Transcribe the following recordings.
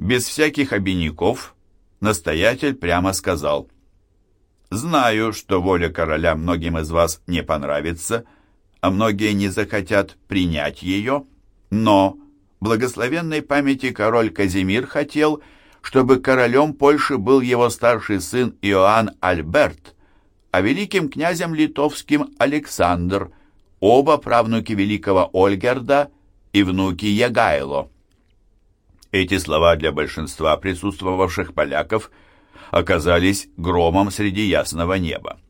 Без всяких обиняков настоятель прямо сказал, «Знаю, что воля короля многим из вас не понравится, а многие не захотят принять ее, но благословенной памяти король Казимир хотел, чтобы королем Польши был его старший сын Иоанн Альберт, а великим князем литовским Александр, оба правнуки великого Ольгерда и внуки Ягайло. Эти слова для большинства присутствовавших поляков оказались громом среди ясного неба.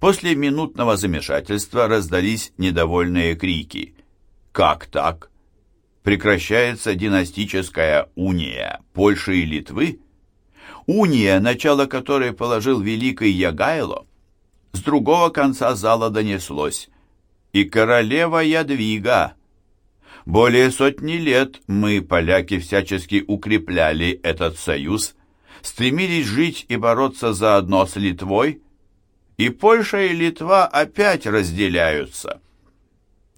После минутного замешательства раздались недовольные крики. «Как так? Прекращается династическая уния Польши и Литвы?» Уния, начало которой положил великий Ягайло, с другого конца зала донеслось. «И королева Ядвига!» Более сотни лет мы, поляки, всячески укрепляли этот союз, стремились жить и бороться заодно с Литвой, и Польша и Литва опять разделяются.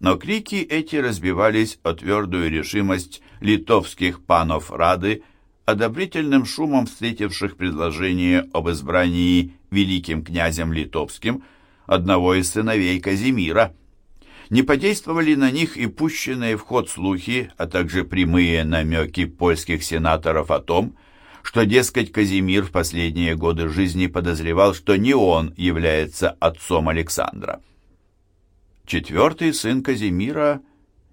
Но крики эти разбивались о твердую решимость литовских панов Рады, одобрительным шумом встретивших предложение об избрании великим князем литовским одного из сыновей Казимира. Не подействовали на них и пущенные в ход слухи, а также прямые намеки польских сенаторов о том, что, дескать, Казимир в последние годы жизни подозревал, что не он является отцом Александра. Четвертый сын Казимира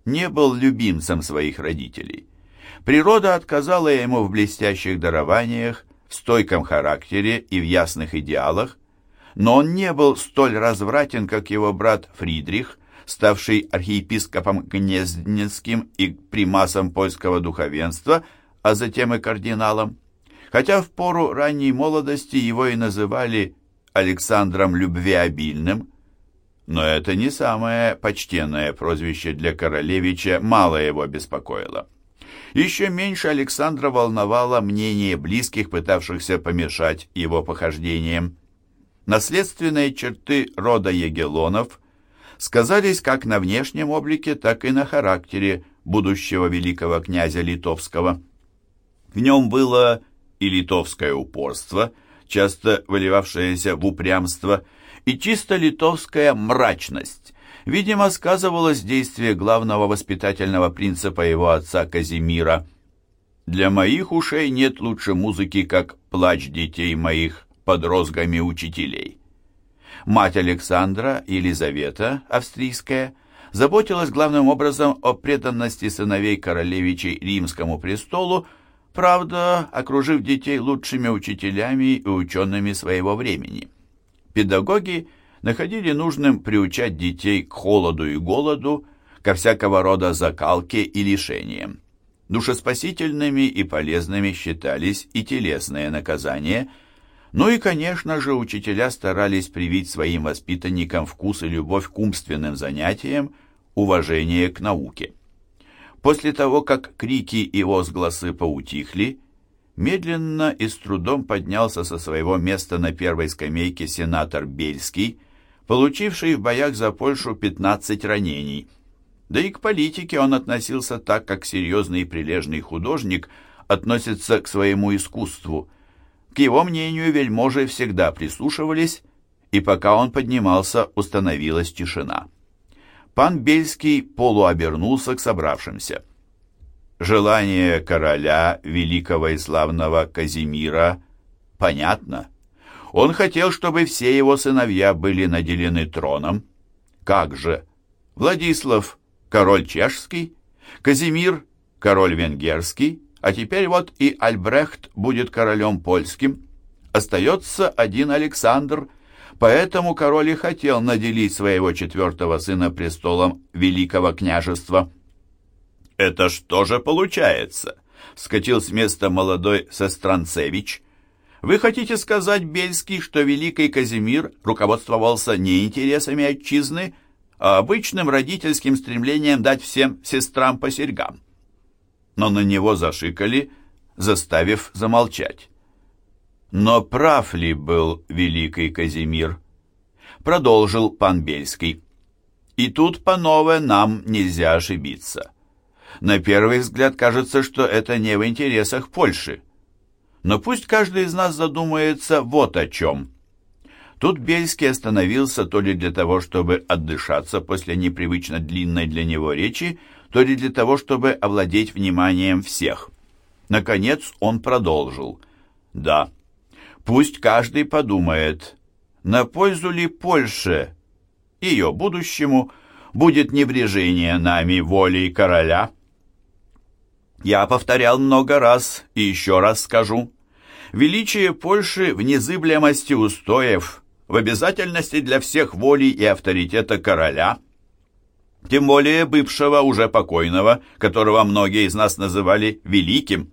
не был любимцем своих родителей. Природа отказала ему в блестящих дарованиях, в стойком характере и в ясных идеалах, но он не был столь развратен, как его брат Фридрих, ставший архиепископом Гнездненским и примасом польского духовенства, а затем и кардиналом. Хотя в пору ранней молодости его и называли Александром Любвеобильным, но это не самое почтенное прозвище для королевича, мало его беспокоило. Еще меньше Александра волновало мнение близких, пытавшихся помешать его похождениям. Наследственные черты рода Егелонов сказались как на внешнем облике, так и на характере будущего великого князя Литовского. В нем было и литовское упорство, часто выливавшееся в упрямство, и чисто литовская мрачность, видимо, сказывалось действие главного воспитательного принципа его отца Казимира. «Для моих ушей нет лучше музыки, как плач детей моих под розгами учителей». Мать Александра, Елизавета, австрийская, заботилась главным образом о преданности сыновей королевичей римскому престолу, правда, окружив детей лучшими учителями и учеными своего времени. Педагоги – находили нужным приучать детей к холоду и голоду, ко всякого рода закалке и лишениям. Душеспасительными и полезными считались и телесные наказания, ну и, конечно же, учителя старались привить своим воспитанникам вкус и любовь к умственным занятиям, уважение к науке. После того, как крики и возгласы поутихли, медленно и с трудом поднялся со своего места на первой скамейке сенатор Бельский, получивший в боях за Польшу 15 ранений. Да и к политике он относился так, как серьезный и прилежный художник относится к своему искусству. К его мнению вельможи всегда прислушивались, и пока он поднимался, установилась тишина. Пан Бельский полуобернулся к собравшимся. Желание короля, великого и славного Казимира, понятно. Он хотел, чтобы все его сыновья были наделены троном. Как же? Владислав – король чешский, Казимир – король венгерский, а теперь вот и Альбрехт будет королем польским. Остается один Александр, поэтому король и хотел наделить своего четвертого сына престолом Великого княжества. «Это что же получается?» – скатил с места молодой Сестранцевич – вы хотите сказать, Бельский, что великий Казимир руководствовался не интересами отчизны, а обычным родительским стремлением дать всем сестрам по серьгам? Но на него зашикали, заставив замолчать. Но прав ли был великий Казимир? Продолжил пан Бельский. И тут, панове, нам нельзя ошибиться. На первый взгляд кажется, что это не в интересах Польши. Но пусть каждый из нас задумается вот о чем. Тут Бельский остановился то ли для того, чтобы отдышаться после непривычно длинной для него речи, то ли для того, чтобы овладеть вниманием всех. Наконец он продолжил. «Да, пусть каждый подумает, на пользу ли Польше, ее будущему, будет небрежение нами волей короля?» Я повторял много раз и еще раз скажу. Величие Польши в незыблемости устоев, в обязательности для всех воли и авторитета короля, тем более бывшего уже покойного, которого многие из нас называли великим.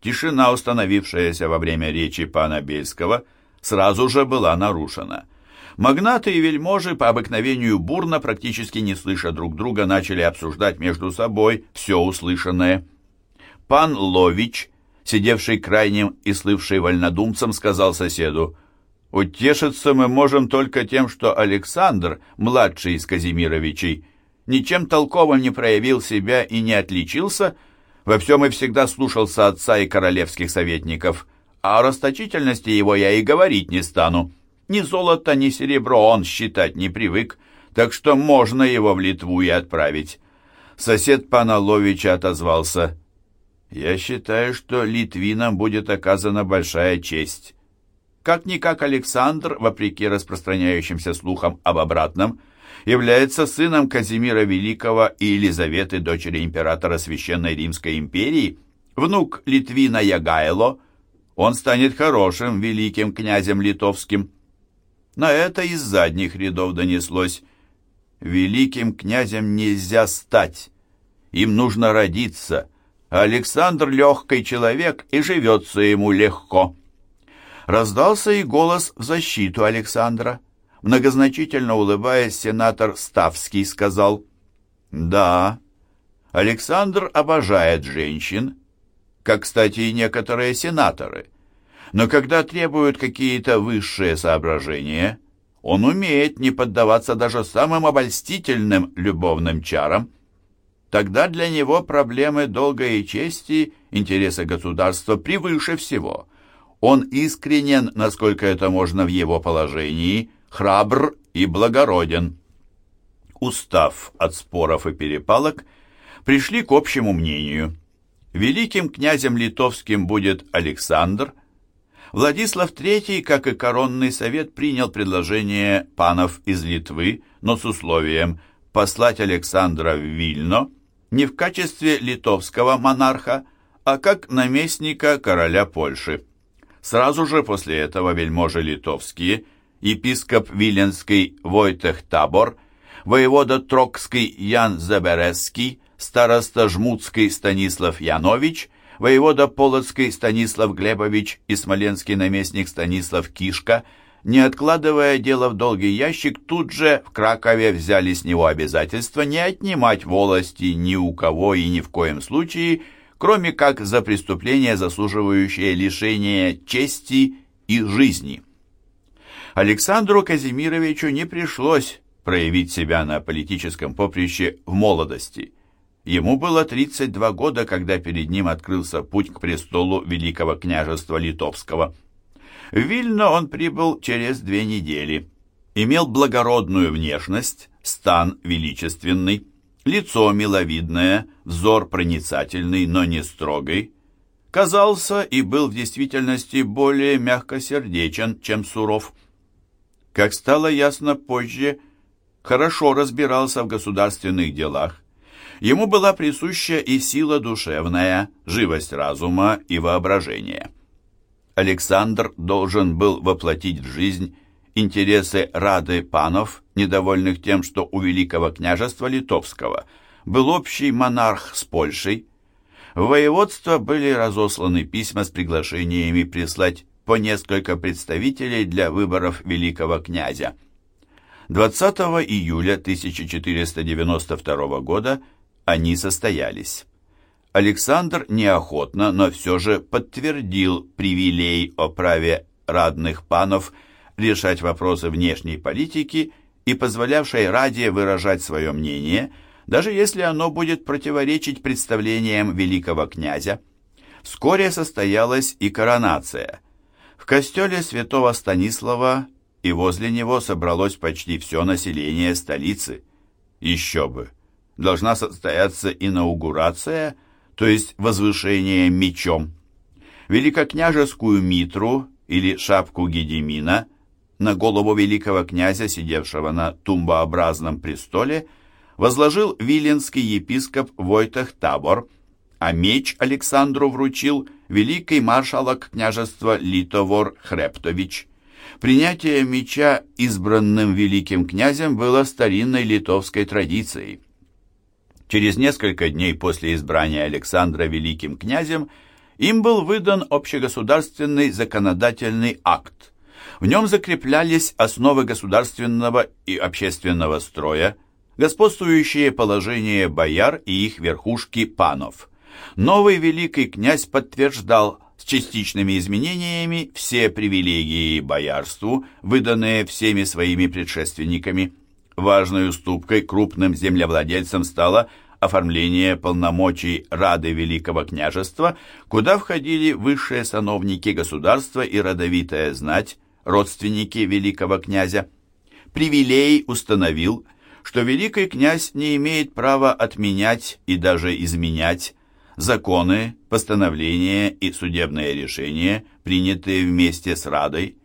Тишина, установившаяся во время речи пана Бельского, сразу же была нарушена. Магнаты и вельможи по обыкновению бурно, практически не слыша друг друга, начали обсуждать между собой все услышанное. Пан Лович, сидевший крайним и слывший вольнодумцем, сказал соседу, «Утешиться мы можем только тем, что Александр, младший из Казимировичей, ничем толковым не проявил себя и не отличился, во всем и всегда слушался отца и королевских советников, а о расточительности его я и говорить не стану». Ни золото, ни серебро он считать не привык, так что можно его в Литву и отправить. Сосед пана Ловича отозвался. «Я считаю, что литвинам будет оказана большая честь». Как-никак Александр, вопреки распространяющимся слухам об обратном, является сыном Казимира Великого и Елизаветы, дочери императора Священной Римской империи, внук Литвина Ягайло, он станет хорошим великим князем литовским. На это из задних рядов донеслось. Великим князем нельзя стать. Им нужно родиться. Александр легкий человек, и живется ему легко. Раздался и голос в защиту Александра. Многозначительно улыбаясь, сенатор Ставский сказал, «Да, Александр обожает женщин, как, кстати, и некоторые сенаторы». Но когда требуют какие-то высшие соображения, он умеет не поддаваться даже самым обольстительным любовным чарам. Тогда для него проблемы долга и чести, интересы государства превыше всего. Он искренен, насколько это можно в его положении, храбр и благороден. Устав от споров и перепалок, пришли к общему мнению. Великим князем литовским будет Александр, Владислав III, как и коронный совет, принял предложение панов из Литвы, но с условием послать Александра в Вильно не в качестве литовского монарха, а как наместника короля Польши. Сразу же после этого вельможи литовские, епископ Виленский Войтех Табор, воевода Трокский Ян Заберезский, староста Жмутский Станислав Янович – воевода Полоцкий Станислав Глебович и смоленский наместник Станислав Кишка, не откладывая дело в долгий ящик, тут же в Кракове взяли с него обязательство не отнимать волости ни у кого и ни в коем случае, кроме как за преступление, заслуживающее лишения чести и жизни. Александру Казимировичу не пришлось проявить себя на политическом поприще в молодости – Ему было 32 года, когда перед ним открылся путь к престолу Великого княжества Литовского. В Вильно он прибыл через две недели. Имел благородную внешность, стан величественный, лицо миловидное, взор проницательный, но не строгий. Казался и был в действительности более мягкосердечен, чем суров. Как стало ясно позже, хорошо разбирался в государственных делах, Ему была присуща и сила душевная, живость разума и воображения. Александр должен был воплотить в жизнь интересы Рады панов, недовольных тем, что у Великого княжества Литовского был общий монарх с Польшей. В воеводство были разосланы письма с приглашениями прислать по несколько представителей для выборов великого князя. 20 июля 1492 года они состоялись. Александр неохотно, но все же подтвердил привилей о праве радных панов решать вопросы внешней политики и позволявшей Раде выражать свое мнение, даже если оно будет противоречить представлениям великого князя. Вскоре состоялась и коронация. В костеле святого Станислава и возле него собралось почти все население столицы. Еще бы! Должна состояться инаугурация, то есть возвышение мечом. Великокняжескую митру или шапку Гедемина на голову великого князя, сидевшего на тумбообразном престоле, возложил виленский епископ Войтах Табор, а меч Александру вручил великий маршалок княжества Литовор Хрептович. Принятие меча избранным великим князем было старинной литовской традицией. Через несколько дней после избрания Александра великим князем им был выдан общегосударственный законодательный акт. В нем закреплялись основы государственного и общественного строя, господствующее положение бояр и их верхушки панов. Новый великий князь подтверждал с частичными изменениями все привилегии боярству, выданные всеми своими предшественниками. Важной уступкой крупным землевладельцам стало оформление полномочий Рады Великого княжества, куда входили высшие сановники государства и родовитая знать, родственники великого князя. Привилей установил, что великий князь не имеет права отменять и даже изменять законы, постановления и судебные решения, принятые вместе с Радой,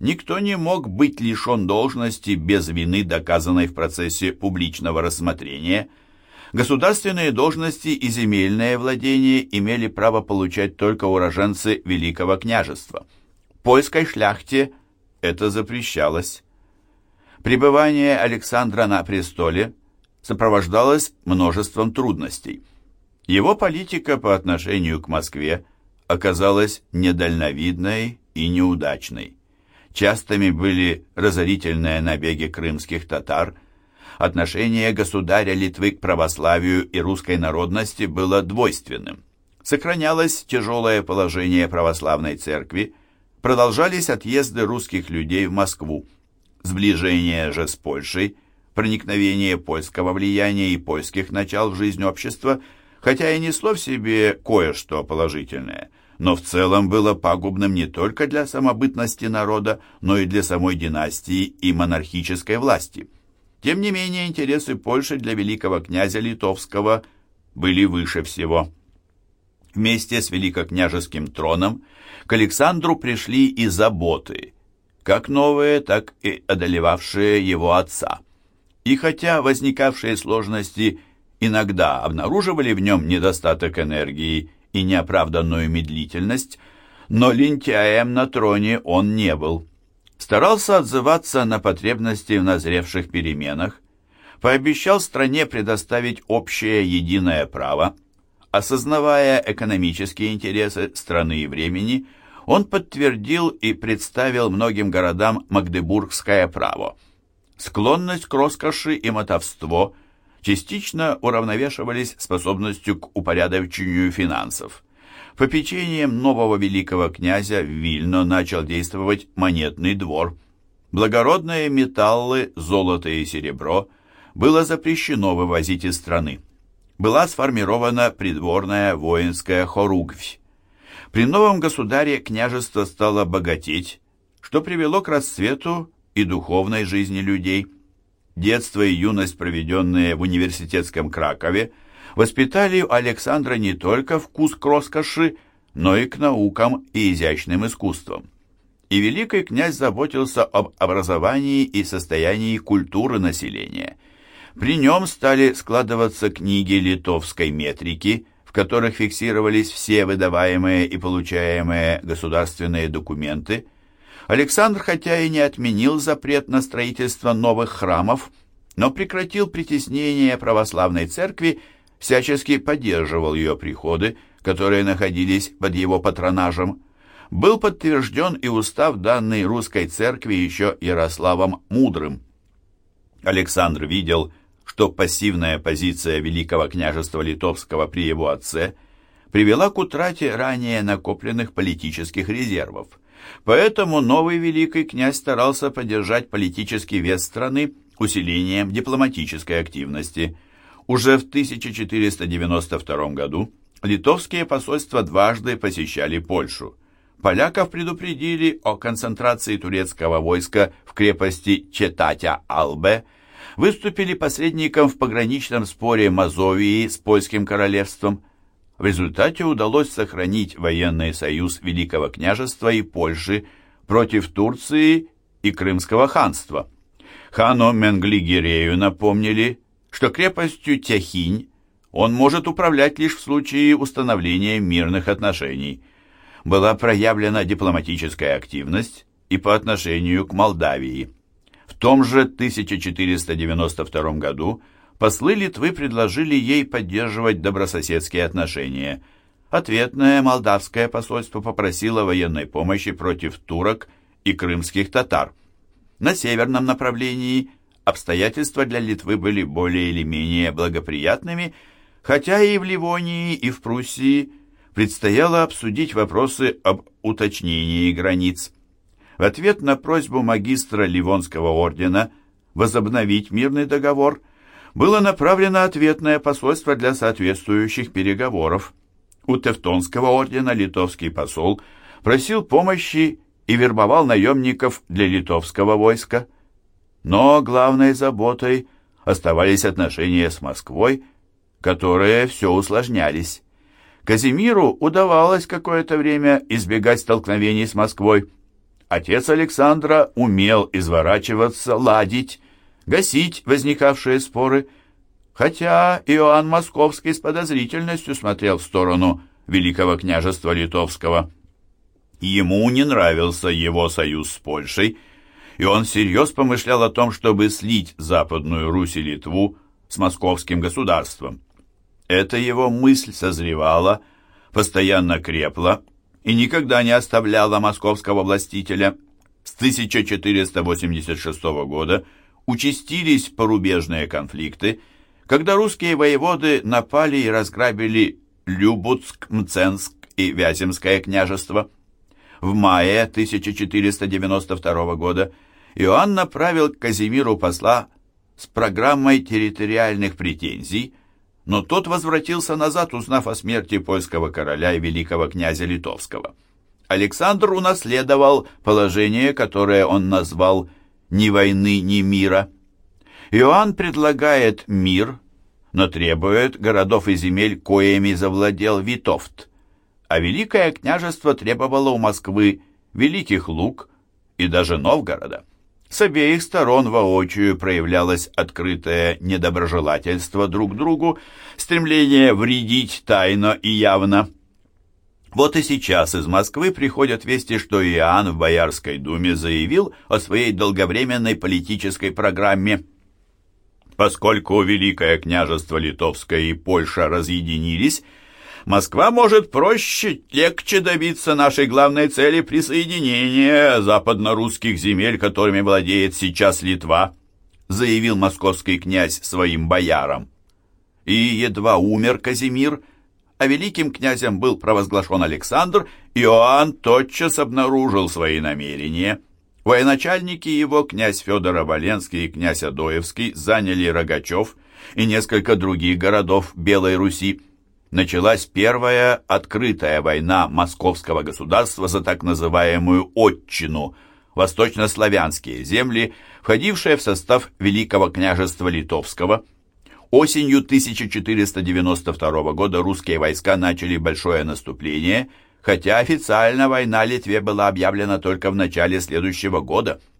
никто не мог быть лишен должности без вины, доказанной в процессе публичного рассмотрения. Государственные должности и земельное владение имели право получать только уроженцы Великого княжества. Польской шляхте это запрещалось. Пребывание Александра на престоле сопровождалось множеством трудностей – его политика по отношению к Москве оказалась недальновидной и неудачной. Частыми были разорительные набеги крымских татар, отношение государя Литвы к православию и русской народности было двойственным. Сохранялось тяжелое положение православной церкви, продолжались отъезды русских людей в Москву, сближение же с Польшей, проникновение польского влияния и польских начал в жизнь общества – хотя и несло в себе кое-что положительное, но в целом было пагубным не только для самобытности народа, но и для самой династии и монархической власти. Тем не менее, интересы Польши для великого князя Литовского были выше всего. Вместе с великокняжеским троном к Александру пришли и заботы, как новые, так и одолевавшие его отца. И хотя возникавшие сложности – иногда обнаруживали в нем недостаток энергии и неоправданную медлительность, но лентяем на троне он не был. Старался отзываться на потребности в назревших переменах, пообещал стране предоставить общее единое право, осознавая экономические интересы страны и времени, он подтвердил и представил многим городам магдебургское право. Склонность к роскоши и мотовство частично уравновешивались способностью к упорядочению финансов. Попечением нового великого князя в Вильно начал действовать монетный двор. Благородные металлы, золото и серебро было запрещено вывозить из страны. Была сформирована придворная воинская хоругвь. При новом государе княжество стало богатеть, что привело к расцвету и духовной жизни людей – Детство и юность, проведенные в университетском Кракове, воспитали у Александра не только вкус к роскоши, но и к наукам и изящным искусствам. И великий князь заботился об образовании и состоянии культуры населения. При нем стали складываться книги литовской метрики, в которых фиксировались все выдаваемые и получаемые государственные документы, Александр, хотя и не отменил запрет на строительство новых храмов, но прекратил притеснение православной церкви, всячески поддерживал ее приходы, которые находились под его патронажем. Был подтвержден и устав данной русской церкви еще Ярославом Мудрым. Александр видел, что пассивная позиция Великого княжества Литовского при его отце привела к утрате ранее накопленных политических резервов. Поэтому новый великий князь старался поддержать политический вес страны усилением дипломатической активности. Уже в 1492 году литовские посольства дважды посещали Польшу. Поляков предупредили о концентрации турецкого войска в крепости Четатя-Албе, выступили посредником в пограничном споре Мазовии с польским королевством. В результате удалось сохранить военный союз Великого княжества и Польши против Турции и Крымского ханства. Хану Менгли-Гирею напомнили, что крепостью Тяхинь он может управлять лишь в случае установления мирных отношений. Была проявлена дипломатическая активность и по отношению к Молдавии. Том же 1492 году послы Литвы предложили ей поддерживать добрососедские отношения. Ответное молдавское посольство попросило военной помощи против турок и крымских татар. На северном направлении обстоятельства для Литвы были более или менее благоприятными, хотя и в Ливонии, и в Пруссии предстояло обсудить вопросы об уточнении границ. В ответ на просьбу магистра Ливонского ордена возобновить мирный договор было направлено ответное посольство для соответствующих переговоров. У Тевтонского ордена литовский посол просил помощи и вербовал наемников для литовского войска. Но главной заботой оставались отношения с Москвой, которые все усложнялись. Казимиру удавалось какое-то время избегать столкновений с Москвой. Отец Александра умел изворачиваться, ладить, гасить возникавшие споры, хотя Иоанн Московский с подозрительностью смотрел в сторону Великого княжества Литовского. Ему не нравился его союз с Польшей, и он всерьез помышлял о том, чтобы слить Западную Русь и Литву с московским государством. Эта его мысль созревала, постоянно крепла и никогда не оставляла московского властителя. С 1486 года участились порубежные конфликты, когда русские воеводы напали и разграбили Любутск, Мценск и Вяземское княжество – в мае 1492 года Иоанн направил к Казимиру посла с программой территориальных претензий, но тот возвратился назад, узнав о смерти польского короля и великого князя Литовского. Александр унаследовал положение, которое он назвал «ни войны, ни мира». Иоанн предлагает мир, но требует городов и земель, коими завладел Витовт а Великое княжество требовало у Москвы Великих Луг и даже Новгорода. С обеих сторон воочию проявлялось открытое недоброжелательство друг другу, стремление вредить тайно и явно. Вот и сейчас из Москвы приходят вести, что Иоанн в Боярской думе заявил о своей долговременной политической программе. Поскольку Великое княжество Литовское и Польша разъединились, Москва может проще, легче добиться нашей главной цели присоединения западно-русских земель, которыми владеет сейчас Литва, заявил московский князь своим боярам. И едва умер Казимир, а великим князем был провозглашен Александр, Иоанн тотчас обнаружил свои намерения. Военачальники его, князь Федор Оболенский и князь Адоевский, заняли Рогачев и несколько других городов Белой Руси, началась первая открытая война московского государства за так называемую «отчину», восточнославянские земли, входившие в состав Великого княжества Литовского. Осенью 1492 года русские войска начали большое наступление, хотя официально война Литве была объявлена только в начале следующего года –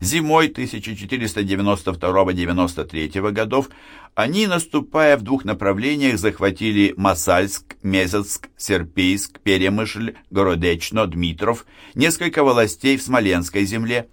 Зимой 1492-93 годов они, наступая в двух направлениях, захватили Масальск, Мезецк, Серпейск, Перемышль, Городечно, Дмитров, несколько властей в Смоленской земле.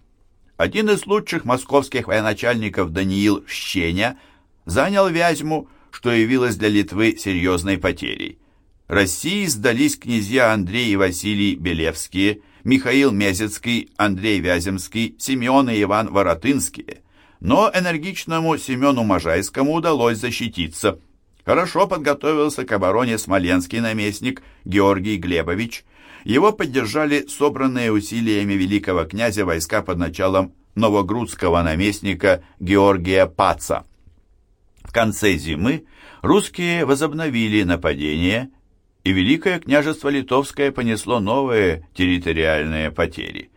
Один из лучших московских военачальников Даниил Щеня занял Вязьму, что явилось для Литвы серьезной потерей. России сдались князья Андрей и Василий Белевские – Михаил Мезецкий, Андрей Вяземский, Семен и Иван Воротынские. Но энергичному Семену Можайскому удалось защититься. Хорошо подготовился к обороне смоленский наместник Георгий Глебович. Его поддержали собранные усилиями великого князя войска под началом новогрудского наместника Георгия Паца. В конце зимы русские возобновили нападение, и Великое княжество Литовское понесло новые территориальные потери.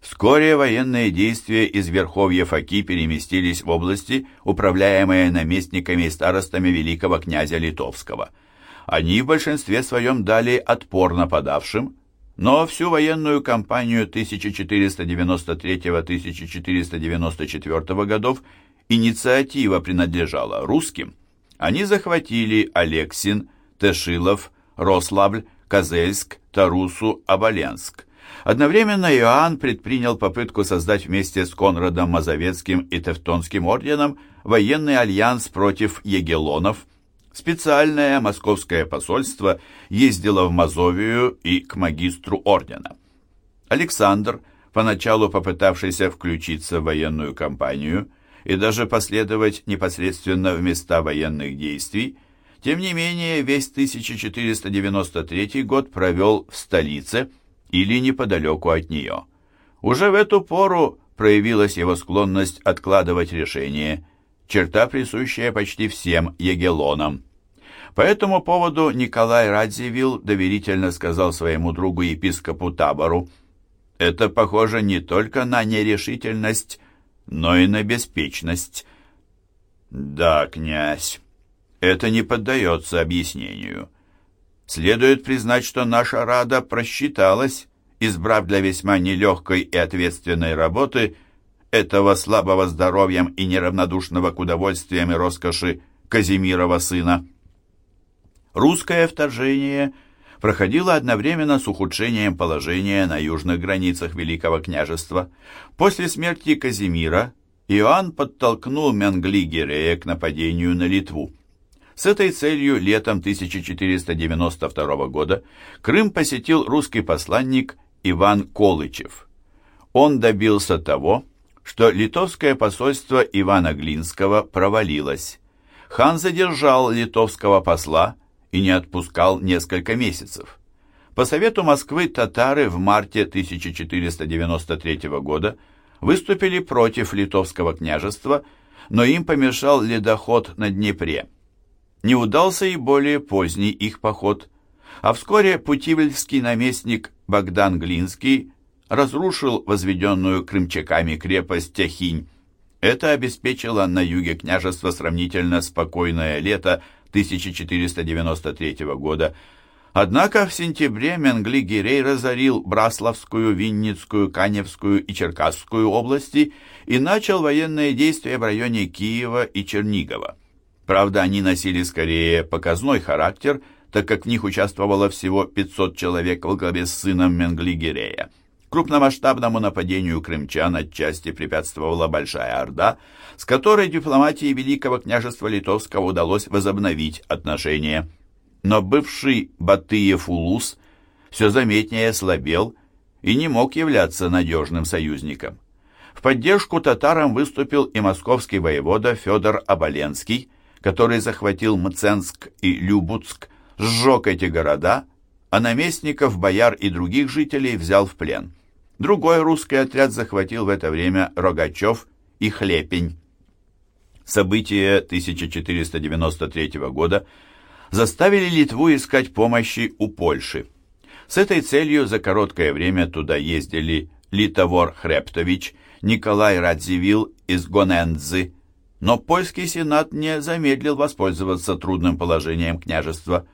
Вскоре военные действия из Верховья Факи переместились в области, управляемые наместниками и старостами великого князя Литовского. Они в большинстве своем дали отпор нападавшим, но всю военную кампанию 1493-1494 годов инициатива принадлежала русским. Они захватили Алексин, Тешилов, Рославль, Козельск, Тарусу, Оболенск. Одновременно Иоанн предпринял попытку создать вместе с Конрадом Мазовецким и Тевтонским орденом военный альянс против егелонов. Специальное московское посольство ездило в Мазовию и к магистру ордена. Александр, поначалу попытавшийся включиться в военную кампанию и даже последовать непосредственно в места военных действий, тем не менее весь 1493 год провел в столице – или неподалеку от нее. Уже в эту пору проявилась его склонность откладывать решение, черта, присущая почти всем егелонам. По этому поводу Николай Радзивилл доверительно сказал своему другу епископу Табору, «Это похоже не только на нерешительность, но и на беспечность». «Да, князь, это не поддается объяснению. Следует признать, что наша Рада просчиталась, избрав для весьма нелегкой и ответственной работы этого слабого здоровьем и неравнодушного к удовольствиям и роскоши Казимирова сына. Русское вторжение проходило одновременно с ухудшением положения на южных границах Великого княжества. После смерти Казимира Иоанн подтолкнул Менгли-Гирея к нападению на Литву. С этой целью летом 1492 года Крым посетил русский посланник Иван Колычев. Он добился того, что литовское посольство Ивана Глинского провалилось. Хан задержал литовского посла и не отпускал несколько месяцев. По совету Москвы татары в марте 1493 года выступили против литовского княжества, но им помешал ледоход на Днепре. Не удался и более поздний их поход, а вскоре путивльский наместник Богдан Глинский разрушил возведенную крымчаками крепость Тяхинь. Это обеспечило на юге княжества сравнительно спокойное лето 1493 года. Однако в сентябре Менгли-Гирей разорил Браславскую, Винницкую, Каневскую и Черкасскую области и начал военные действия в районе Киева и Чернигова. Правда, они носили скорее показной характер, так как в них участвовало всего 500 человек во главе с сыном Менгли-Гирея. Крупномасштабному нападению крымчан отчасти препятствовала Большая Орда, с которой дипломатии Великого княжества Литовского удалось возобновить отношения. Но бывший Батыев Улус все заметнее слабел и не мог являться надежным союзником. В поддержку татарам выступил и московский воевода Федор Оболенский, который захватил Мценск и Любуцк, сжег эти города, а наместников, бояр и других жителей взял в плен. Другой русский отряд захватил в это время Рогачев и Хлепень. События 1493 года заставили Литву искать помощи у Польши. С этой целью за короткое время туда ездили Литовор Хрептович, Николай Радзивилл из Гонендзы, но польский сенат не замедлил воспользоваться трудным положением княжества.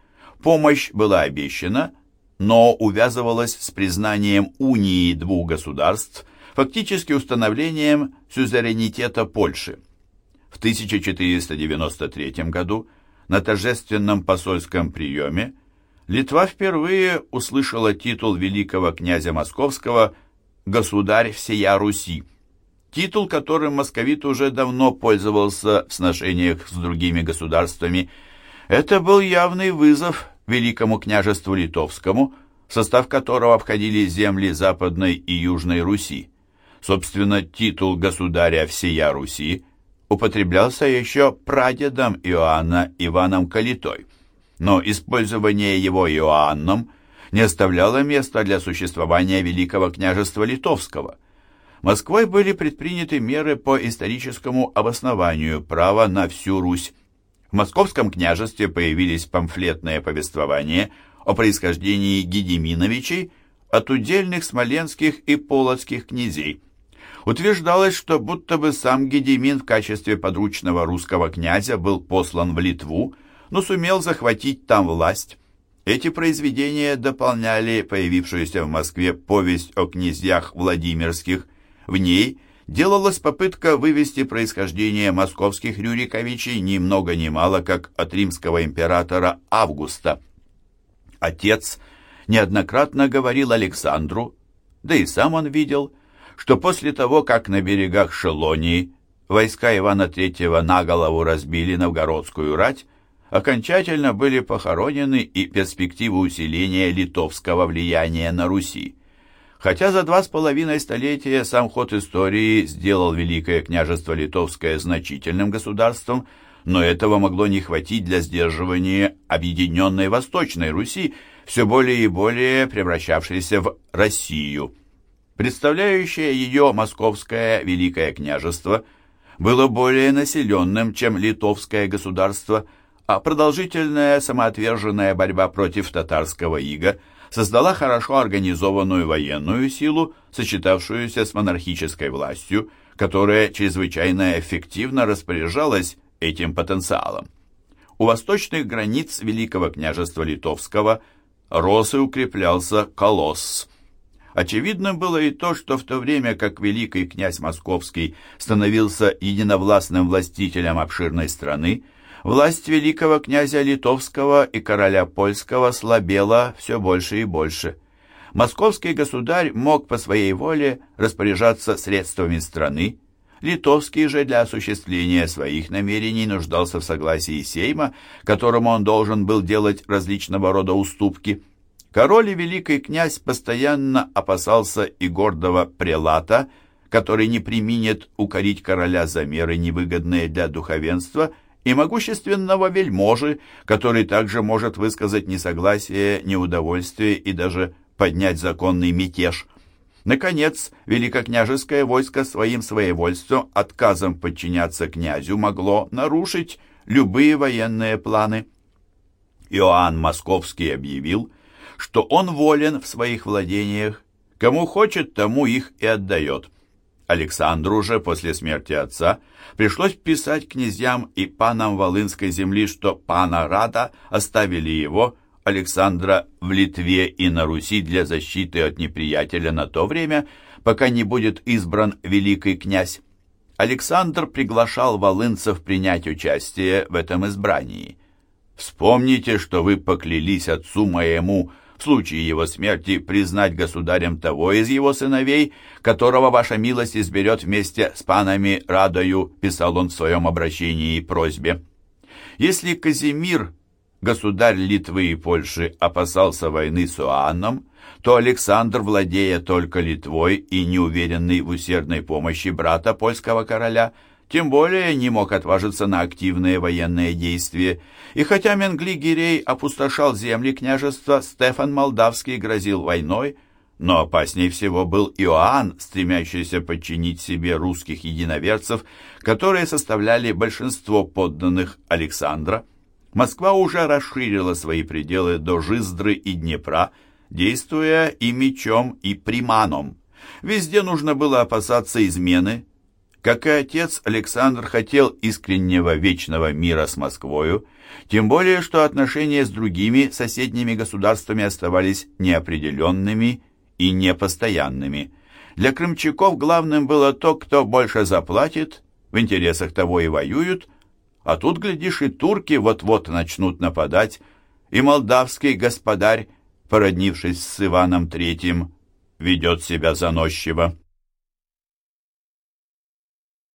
Помощь была обещана, но увязывалась с признанием унии двух государств, фактически установлением сюзеренитета Польши. В 1493 году на торжественном посольском приеме Литва впервые услышала титул великого князя Московского «Государь всея Руси», титул, которым московит уже давно пользовался в сношениях с другими государствами. Это был явный вызов Великому княжеству Литовскому, в состав которого входили земли Западной и Южной Руси. Собственно, титул государя всея Руси употреблялся еще прадедом Иоанна Иваном Калитой, но использование его Иоанном не оставляло места для существования Великого княжества Литовского – Москвой были предприняты меры по историческому обоснованию права на всю Русь. В московском княжестве появились памфлетные повествования о происхождении Гедеминовичей от удельных смоленских и полоцких князей. Утверждалось, что будто бы сам Гедемин в качестве подручного русского князя был послан в Литву, но сумел захватить там власть. Эти произведения дополняли появившуюся в Москве повесть о князьях Владимирских. В ней делалась попытка вывести происхождение московских Рюриковичей ни много ни мало, как от римского императора Августа. Отец неоднократно говорил Александру, да и сам он видел, что после того, как на берегах Шелонии войска Ивана III на голову разбили новгородскую рать, окончательно были похоронены и перспективы усиления литовского влияния на Руси. Хотя за два с половиной столетия сам ход истории сделал Великое княжество Литовское значительным государством, но этого могло не хватить для сдерживания объединенной Восточной Руси, все более и более превращавшейся в Россию. Представляющее ее Московское Великое княжество было более населенным, чем Литовское государство, а продолжительная самоотверженная борьба против татарского ига – создала хорошо организованную военную силу, сочетавшуюся с монархической властью, которая чрезвычайно эффективно распоряжалась этим потенциалом. У восточных границ Великого княжества Литовского рос и укреплялся колосс. Очевидно было и то, что в то время как великий князь Московский становился единовластным властителем обширной страны, Власть великого князя Литовского и короля Польского слабела все больше и больше. Московский государь мог по своей воле распоряжаться средствами страны, Литовский же для осуществления своих намерений нуждался в согласии Сейма, которому он должен был делать различного рода уступки. Король и великий князь постоянно опасался и гордого прелата, который не применит укорить короля за меры, невыгодные для духовенства – и могущественного вельможи, который также может высказать несогласие, неудовольствие и даже поднять законный мятеж. Наконец, великокняжеское войско своим своевольством, отказом подчиняться князю, могло нарушить любые военные планы. Иоанн Московский объявил, что он волен в своих владениях, кому хочет, тому их и отдает. Александру же после смерти отца пришлось писать князьям и панам Волынской земли, что пана Рада оставили его, Александра, в Литве и на Руси для защиты от неприятеля на то время, пока не будет избран великий князь. Александр приглашал волынцев принять участие в этом избрании. «Вспомните, что вы поклялись отцу моему случае его смерти признать государем того из его сыновей, которого ваша милость изберет вместе с панами Радою, писал он в своем обращении и просьбе. Если Казимир, государь Литвы и Польши, опасался войны с Иоанном, то Александр, владея только Литвой и неуверенный в усердной помощи брата польского короля, тем более не мог отважиться на активные военные действия, и хотя Менгли-Гирей опустошал земли княжества, Стефан Молдавский грозил войной, но опаснее всего был Иоанн, стремящийся подчинить себе русских единоверцев, которые составляли большинство подданных Александра. Москва уже расширила свои пределы до Жиздры и Днепра, действуя и мечом, и приманом. Везде нужно было опасаться измены, как и отец, Александр хотел искреннего вечного мира с Москвою, тем более, что отношения с другими соседними государствами оставались неопределенными и непостоянными. Для крымчаков главным было то, кто больше заплатит, в интересах того и воюют, а тут, глядишь, и турки вот-вот начнут нападать, и молдавский господарь, породнившись с Иваном Третьим, ведет себя заносчиво.